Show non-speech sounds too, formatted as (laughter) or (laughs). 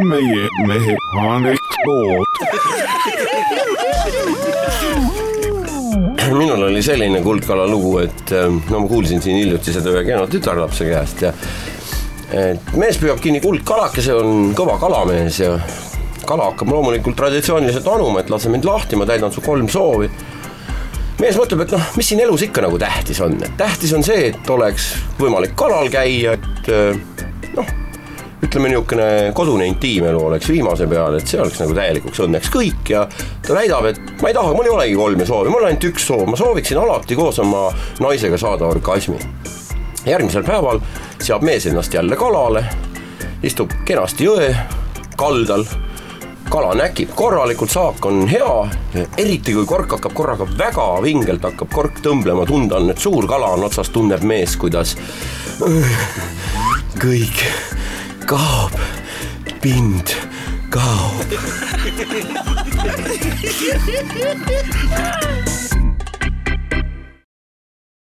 meie mehe anekdoot. minul oli selline kuldkala lugu, et äh, no ma kuulsin siin hiljuti seda ühe kena tütarlapse käest ja et mees püüab kinni kuldkalakese, on kõva kalamees ja kala hakkab loomulikult traditsiooniliselt anuma, et lase mind lahti, ma täidan su kolm soovi. mees mõtleb, et noh, mis siin elus ikka nagu tähtis on, et tähtis on see, et oleks võimalik kalal käia, et äh, noh, ütleme niisugune kodune intiimelu oleks viimase peal, et see oleks nagu täielikuks õnneks kõik ja ta väidab, et ma ei taha, mul ei olegi kolme soovi, mul on ainult üks soov, ma sooviksin alati koos oma naisega saada orgasmi. järgmisel päeval seab mees ennast jälle kalale, istub kenasti jõe kaldal, kala näkib korralikult, saak on hea, eriti kui kork hakkab korraga väga vingelt hakkab kork tõmblema, tunda on, et suur kala on otsas, tunneb mees, kuidas kõik Gaub, Bind, Gaub. (laughs)